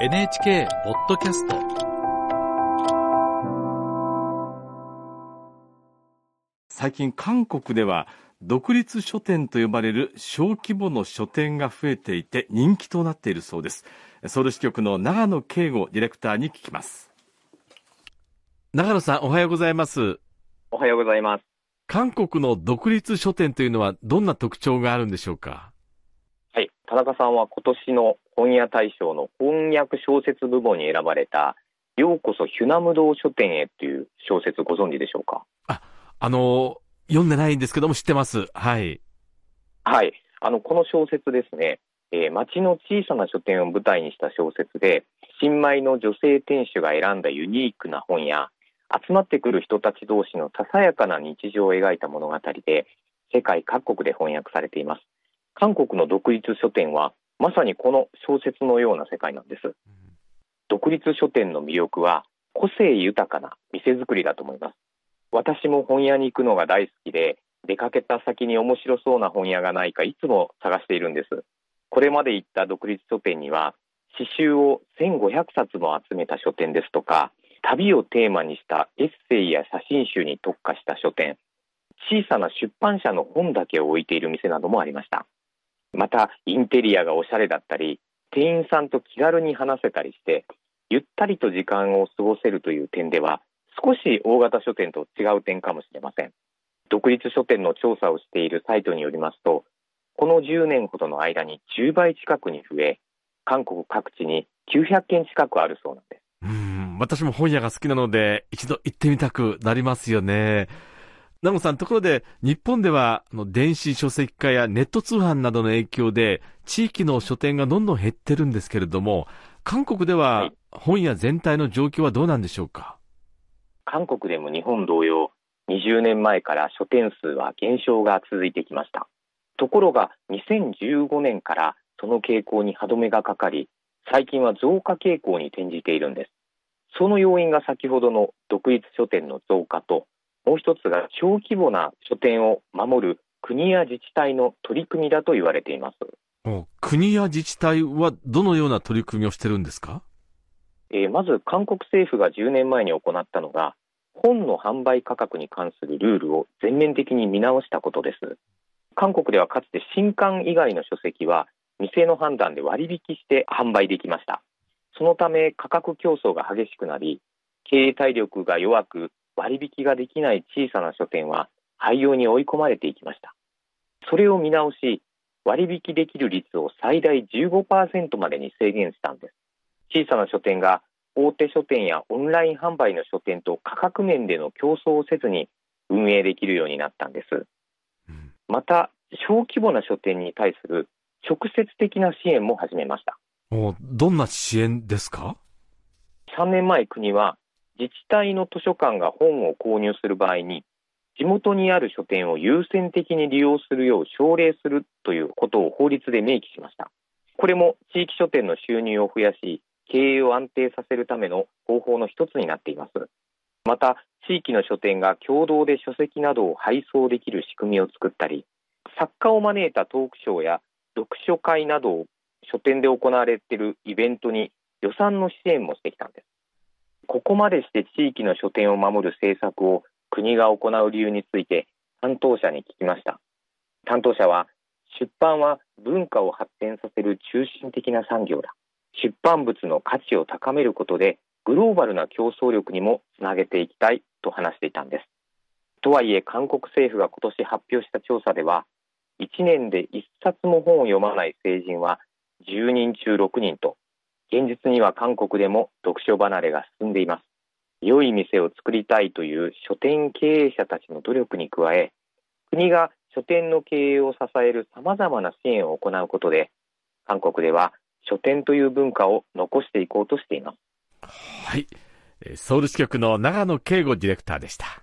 NHK ポッドキャスト。最近韓国では独立書店と呼ばれる小規模の書店が増えていて人気となっているそうです。ソウル支局の長野圭吾ディレクターに聞きます。長野さんおはようございます。おはようございます。韓国の独立書店というのはどんな特徴があるんでしょうか？中さんは今年の本屋大賞の翻訳小説部門に選ばれた、ようこそヒュナム堂書店へという小説ご存知でしょうか？あの読んでないんですけども知ってますはいはい。あの、この小説ですね、えー町の小さな書店を舞台にした小説で、新米の女性店主が選んだユニークな本や、集まってくる人たち同士のささやかな日常を描いた物語で、世界各国で翻訳されています。韓国の独立書店は、まさにこの小説のような世界なんです。独立書店の魅力は、個性豊かな店作りだと思います。私も本屋に行くのが大好きで、出かけた先に面白そうな本屋がないかいつも探しているんです。これまで行った独立書店には、詩集を1500冊も集めた書店ですとか、旅をテーマにしたエッセイや写真集に特化した書店、小さな出版社の本だけを置いている店などもありました。また、インテリアがおしゃれだったり、店員さんと気軽に話せたりして、ゆったりと時間を過ごせるという点では、少し大型書店と違う点かもしれません。独立書店の調査をしているサイトによりますと、この10年ほどの間に10倍近くに増え、韓国各地に900件近くあるそうなんです。うん私も本屋が好きなので一度行ってみたくなりますよね長野さん、ところで、日本では、あの電子書籍化やネット通販などの影響で、地域の書店がどんどん減ってるんですけれども、韓国では、はい本屋全体の状況はどうなんでしょうか？韓国でも日本同様、20年前から書店数は減少が続いてきました。ところが、2015年からその傾向に歯止めがかかり、最近は増加傾向に転じているんです。その要因が先ほどの独立書店の増加と、もう一つが小規模な書店を守る国や自治体の取り組みだと言われています。お国や自治体はどのような取り組みをしてるんですか？えーまず韓国政府が10年前に行ったのが、本の販売価格に関するルールを全面的に見直したことです。韓国ではかつて新刊以外の書籍は店の判断で割引して販売できました。そのため価格競争が激しくなり、経営体力が弱く割引ができない小さな書店は廃業に追い込まれていきました。それを見直し、割引できる率を最大15%までに制限したんです。小さな書店が大手書店やオンライン販売の書店と価格面での競争をせずに運営できるようになったんです。うんまた、小規模な書店に対する直接的な支援も始めました。おどんな支援ですか？3年前国は自治体の図書館が本を購入する場合に地元にある書店を優先的に利用するよう奨励するということを法律で明記しました。これも地域書店の収入を増やし、経営を安定させるための方法の一つになっています。また、地域の書店が共同で書籍などを配送できる仕組みを作ったり、作家を招いたトークショーや読書会などを書店で行われているイベントに予算の支援もしてきたんです。ここまでして地域の書店を守る政策を国が行う理由について担当者に聞きました。担当者は、出版は文化を発展させる中心的な産業だ。出版物の価値を高めることでグローバルな競争力にもつなげていきたいと話していたんです。とはいえ、韓国政府が今年発表した調査では、1年で1冊も本を読まない成人は10人中6人と、現実には韓国でも読書離れが進んでいます。良い店を作りたいという書店経営者たちの努力に加え、国が書店の経営を支える様々な支援を行うことで、韓国では書店という文化を残していこうとしています。はい。ソウル支局の長野圭吾ディレクターでした。